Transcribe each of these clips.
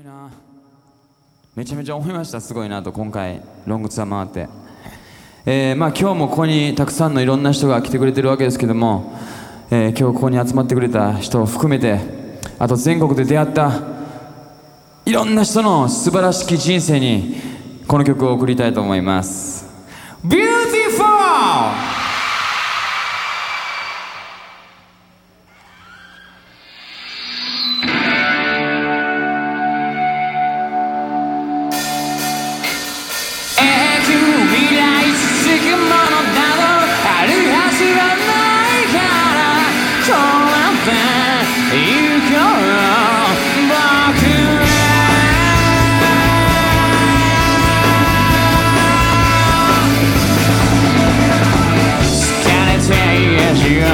いな。めちゃめちゃ思いました。すごいなと今回。ロングツアー回って、えーまあ、今日もここにたくさんのいろんな人が来てくれてるわけですけども、えー今日ここに集まってくれた人を含めてあと全国で出会ったいろんな人の素晴らしき人生にこの曲を送りたいと思います。Beautiful!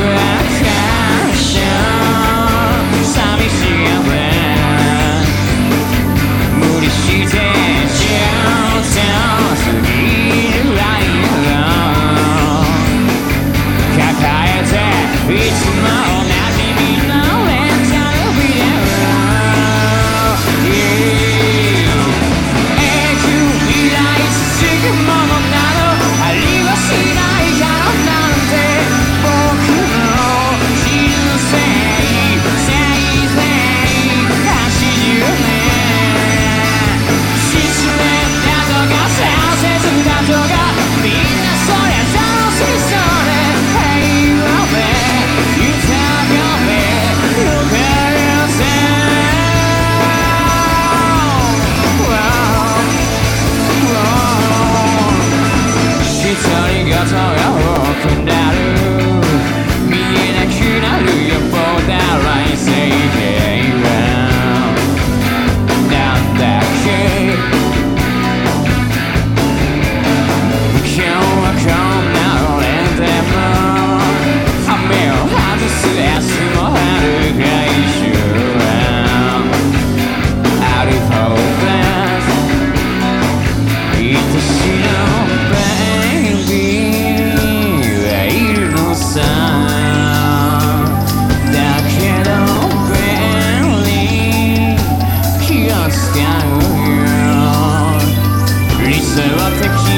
Yeah. wat what picture